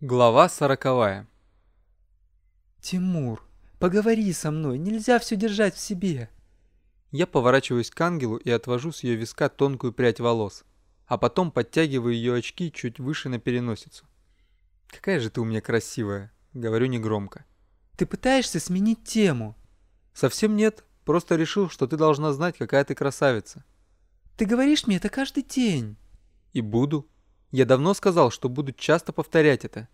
Глава сороковая. «Тимур, поговори со мной, нельзя все держать в себе». Я поворачиваюсь к ангелу и отвожу с ее виска тонкую прядь волос, а потом подтягиваю ее очки чуть выше на переносицу. «Какая же ты у меня красивая», — говорю негромко. «Ты пытаешься сменить тему?» «Совсем нет, просто решил, что ты должна знать, какая ты красавица». «Ты говоришь мне это каждый день». «И буду», я давно сказал, что буду часто повторять это.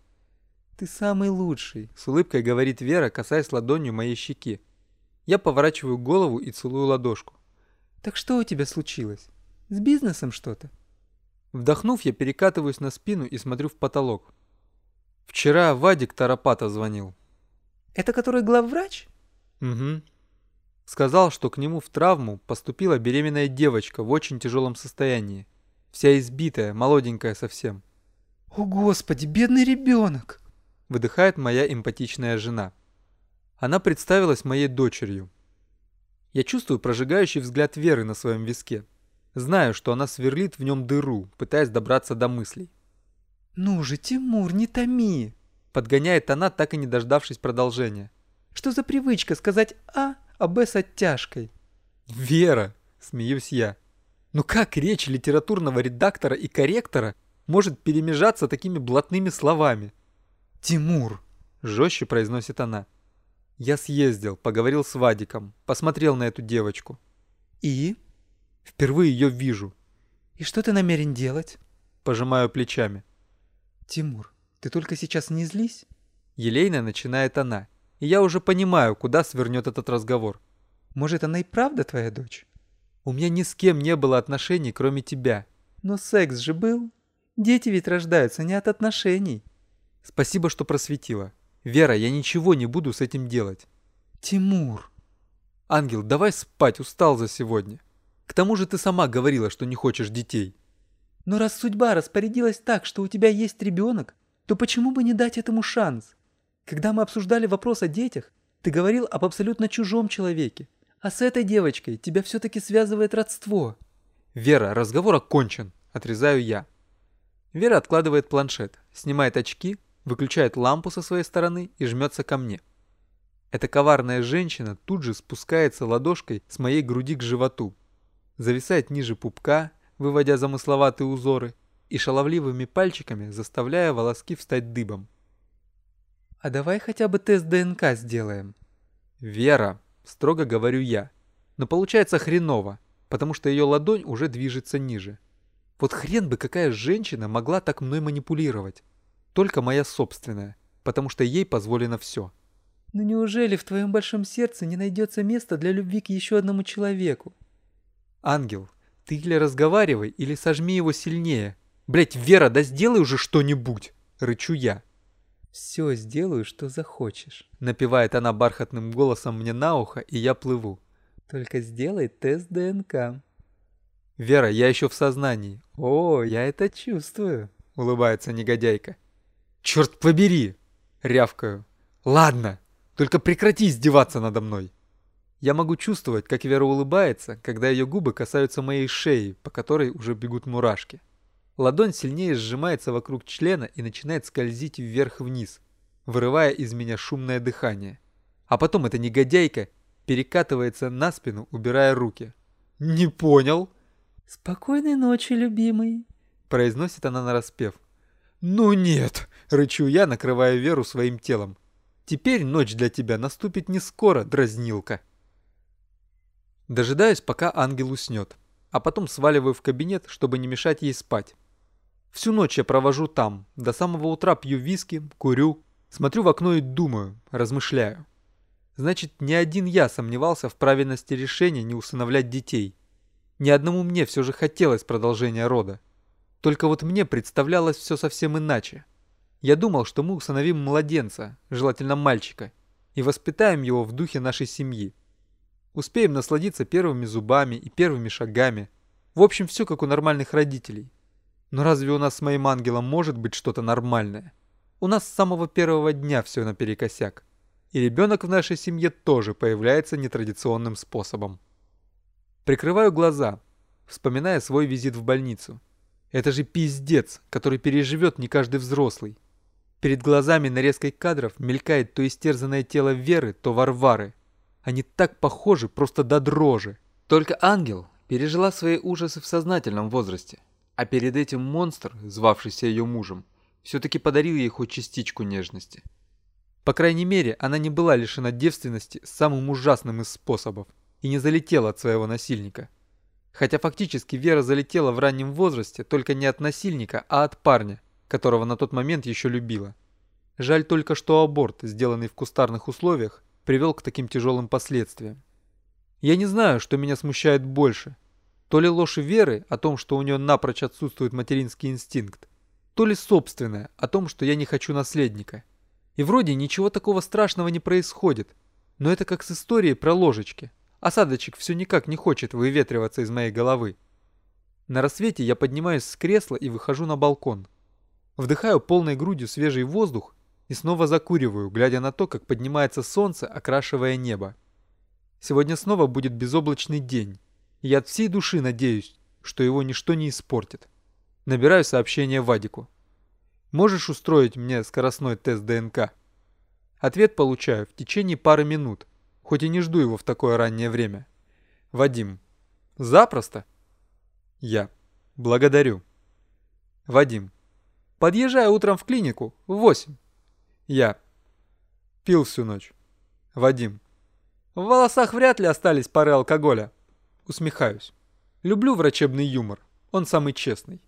«Ты самый лучший», — с улыбкой говорит Вера, касаясь ладонью моей щеки. Я поворачиваю голову и целую ладошку. «Так что у тебя случилось? С бизнесом что-то?» Вдохнув, я перекатываюсь на спину и смотрю в потолок. Вчера Вадик Тарапата звонил. «Это который главврач?» «Угу». Сказал, что к нему в травму поступила беременная девочка в очень тяжелом состоянии вся избитая, молоденькая совсем. «О, Господи, бедный ребенок!» Выдыхает моя эмпатичная жена. Она представилась моей дочерью. Я чувствую прожигающий взгляд Веры на своем виске. Знаю, что она сверлит в нем дыру, пытаясь добраться до мыслей. «Ну же, Тимур, не томи!» Подгоняет она, так и не дождавшись продолжения. «Что за привычка сказать «а», а «б» с оттяжкой?» «Вера!» – смеюсь я. Но как речь литературного редактора и корректора может перемежаться такими блатными словами? «Тимур!» – жестче произносит она. Я съездил, поговорил с Вадиком, посмотрел на эту девочку. «И?» «Впервые ее вижу». «И что ты намерен делать?» Пожимаю плечами. «Тимур, ты только сейчас не злись?» Елейно начинает она, и я уже понимаю, куда свернет этот разговор. «Может, она и правда твоя дочь?» У меня ни с кем не было отношений, кроме тебя. Но секс же был. Дети ведь рождаются не от отношений. Спасибо, что просветила. Вера, я ничего не буду с этим делать. Тимур. Ангел, давай спать, устал за сегодня. К тому же ты сама говорила, что не хочешь детей. Но раз судьба распорядилась так, что у тебя есть ребенок, то почему бы не дать этому шанс? Когда мы обсуждали вопрос о детях, ты говорил об абсолютно чужом человеке. А с этой девочкой тебя все-таки связывает родство. Вера, разговор окончен. Отрезаю я. Вера откладывает планшет, снимает очки, выключает лампу со своей стороны и жмется ко мне. Эта коварная женщина тут же спускается ладошкой с моей груди к животу, зависает ниже пупка, выводя замысловатые узоры, и шаловливыми пальчиками заставляя волоски встать дыбом. «А давай хотя бы тест ДНК сделаем». «Вера, Строго говорю я. Но получается хреново, потому что ее ладонь уже движется ниже. Вот хрен бы какая женщина могла так мной манипулировать. Только моя собственная, потому что ей позволено все. Но неужели в твоем большом сердце не найдется места для любви к еще одному человеку? Ангел, ты или разговаривай, или сожми его сильнее. Блять, Вера, да сделай уже что-нибудь, рычу я. «Все сделаю, что захочешь», — напевает она бархатным голосом мне на ухо, и я плыву. «Только сделай тест ДНК». «Вера, я еще в сознании». «О, я это чувствую», — улыбается негодяйка. «Черт побери!» — рявкаю. «Ладно, только прекрати издеваться надо мной». Я могу чувствовать, как Вера улыбается, когда ее губы касаются моей шеи, по которой уже бегут мурашки. Ладонь сильнее сжимается вокруг члена и начинает скользить вверх-вниз, вырывая из меня шумное дыхание. А потом эта негодяйка перекатывается на спину, убирая руки. «Не понял?» «Спокойной ночи, любимый», — произносит она нараспев. «Ну нет!» — рычу я, накрывая Веру своим телом. «Теперь ночь для тебя наступит не скоро, дразнилка». Дожидаюсь, пока ангел уснет, а потом сваливаю в кабинет, чтобы не мешать ей спать. Всю ночь я провожу там, до самого утра пью виски, курю, смотрю в окно и думаю, размышляю. Значит, ни один я сомневался в правильности решения не усыновлять детей. Ни одному мне все же хотелось продолжения рода. Только вот мне представлялось все совсем иначе. Я думал, что мы усыновим младенца, желательно мальчика, и воспитаем его в духе нашей семьи. Успеем насладиться первыми зубами и первыми шагами. В общем, все как у нормальных родителей. Но разве у нас с моим ангелом может быть что-то нормальное? У нас с самого первого дня все наперекосяк. И ребенок в нашей семье тоже появляется нетрадиционным способом. Прикрываю глаза, вспоминая свой визит в больницу. Это же пиздец, который переживет не каждый взрослый. Перед глазами нарезкой кадров мелькает то истерзанное тело Веры, то Варвары. Они так похожи просто до дрожи. Только ангел пережила свои ужасы в сознательном возрасте, а перед этим монстр, звавшийся ее мужем, все-таки подарил ей хоть частичку нежности. По крайней мере, она не была лишена девственности самым ужасным из способов и не залетела от своего насильника. Хотя фактически Вера залетела в раннем возрасте только не от насильника, а от парня, которого на тот момент еще любила. Жаль только, что аборт, сделанный в кустарных условиях, привел к таким тяжелым последствиям. Я не знаю, что меня смущает больше. То ли ложь Веры о том, что у нее напрочь отсутствует материнский инстинкт, то ли собственное о том, что я не хочу наследника. И вроде ничего такого страшного не происходит, но это как с историей про ложечки. Осадочек все никак не хочет выветриваться из моей головы. На рассвете я поднимаюсь с кресла и выхожу на балкон. Вдыхаю полной грудью свежий воздух и снова закуриваю, глядя на то, как поднимается солнце, окрашивая небо. Сегодня снова будет безоблачный день, я от всей души надеюсь, что его ничто не испортит. Набираю сообщение Вадику. Можешь устроить мне скоростной тест ДНК? Ответ получаю в течение пары минут, хоть и не жду его в такое раннее время. Вадим. Запросто? Я. Благодарю. Вадим. Подъезжай утром в клинику в восемь. Я. Пил всю ночь. Вадим. В волосах вряд ли остались пары алкоголя. Усмехаюсь. Люблю врачебный юмор. Он самый честный.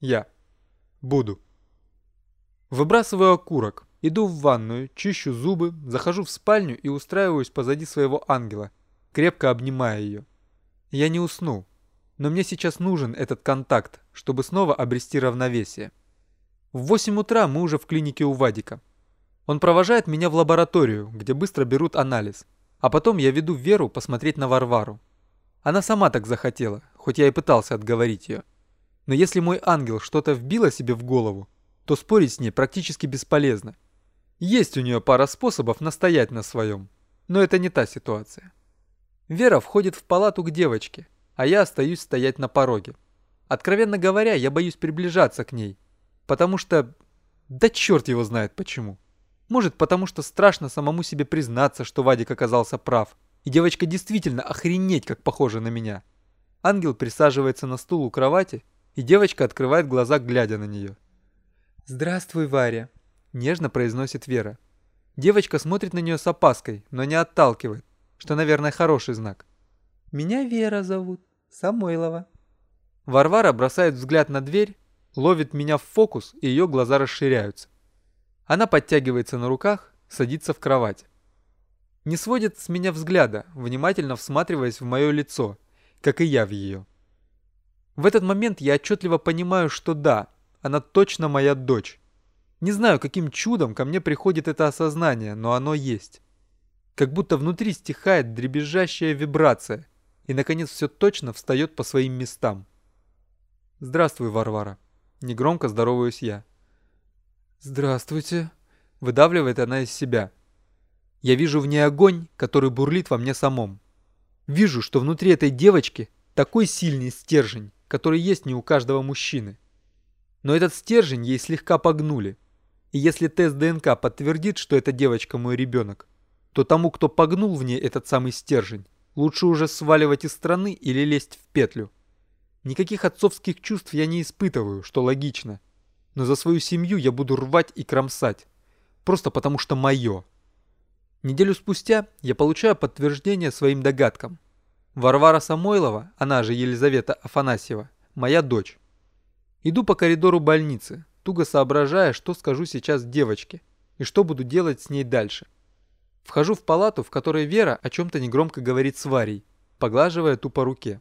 Я. Буду. Выбрасываю окурок. Иду в ванную, чищу зубы, захожу в спальню и устраиваюсь позади своего ангела, крепко обнимая ее. Я не усну, но мне сейчас нужен этот контакт, чтобы снова обрести равновесие. В 8 утра мы уже в клинике у Вадика. Он провожает меня в лабораторию, где быстро берут анализ. А потом я веду Веру посмотреть на Варвару. Она сама так захотела, хоть я и пытался отговорить ее. Но если мой ангел что-то вбило себе в голову, то спорить с ней практически бесполезно. Есть у нее пара способов настоять на своем, но это не та ситуация. Вера входит в палату к девочке, а я остаюсь стоять на пороге. Откровенно говоря, я боюсь приближаться к ней, потому что... Да черт его знает почему. Может, потому что страшно самому себе признаться, что Вадик оказался прав. И девочка действительно охренеть, как похожа на меня. Ангел присаживается на стул у кровати, и девочка открывает глаза, глядя на нее. «Здравствуй, Варя», – нежно произносит Вера. Девочка смотрит на нее с опаской, но не отталкивает, что, наверное, хороший знак. «Меня Вера зовут, Самойлова». Варвара бросает взгляд на дверь, ловит меня в фокус, и ее глаза расширяются. Она подтягивается на руках, садится в кровать. Не сводит с меня взгляда, внимательно всматриваясь в мое лицо, как и я в ее. В этот момент я отчетливо понимаю, что да, она точно моя дочь. Не знаю, каким чудом ко мне приходит это осознание, но оно есть. Как будто внутри стихает дребезжащая вибрация, и, наконец, все точно встает по своим местам. «Здравствуй, Варвара», — негромко здороваюсь я. «Здравствуйте», — выдавливает она из себя. Я вижу в ней огонь, который бурлит во мне самом. Вижу, что внутри этой девочки такой сильный стержень, который есть не у каждого мужчины. Но этот стержень ей слегка погнули. И если тест ДНК подтвердит, что эта девочка мой ребенок, то тому, кто погнул в ней этот самый стержень, лучше уже сваливать из страны или лезть в петлю. Никаких отцовских чувств я не испытываю, что логично но за свою семью я буду рвать и кромсать. Просто потому что мое. Неделю спустя я получаю подтверждение своим догадкам. Варвара Самойлова, она же Елизавета Афанасьева, моя дочь. Иду по коридору больницы, туго соображая, что скажу сейчас девочке и что буду делать с ней дальше. Вхожу в палату, в которой Вера о чем-то негромко говорит с Варей, поглаживая ту по руке.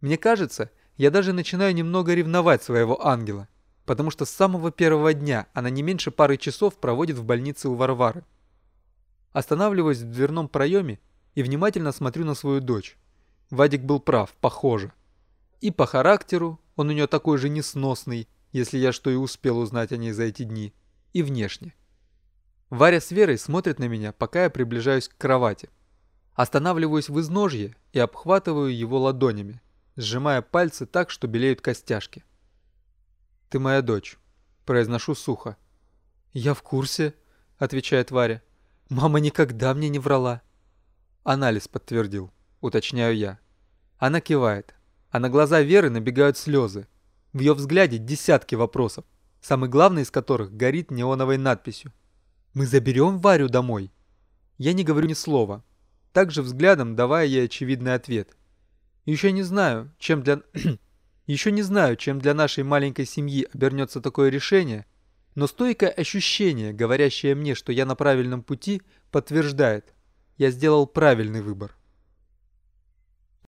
Мне кажется, я даже начинаю немного ревновать своего ангела – потому что с самого первого дня она не меньше пары часов проводит в больнице у Варвары. Останавливаюсь в дверном проеме и внимательно смотрю на свою дочь. Вадик был прав, похоже. И по характеру он у нее такой же несносный, если я что и успел узнать о ней за эти дни, и внешне. Варя с Верой смотрят на меня, пока я приближаюсь к кровати. Останавливаюсь в изножье и обхватываю его ладонями, сжимая пальцы так, что белеют костяшки. «Ты моя дочь», – произношу сухо. «Я в курсе», — отвечает Варя. «Мама никогда мне не врала». Анализ подтвердил, уточняю я. Она кивает, а на глаза Веры набегают слезы. В ее взгляде десятки вопросов, самый главный из которых горит неоновой надписью. «Мы заберем Варю домой?» Я не говорю ни слова, также взглядом давая ей очевидный ответ. Еще не знаю, чем для... Еще не знаю, чем для нашей маленькой семьи обернется такое решение, но стойкое ощущение, говорящее мне, что я на правильном пути, подтверждает, я сделал правильный выбор.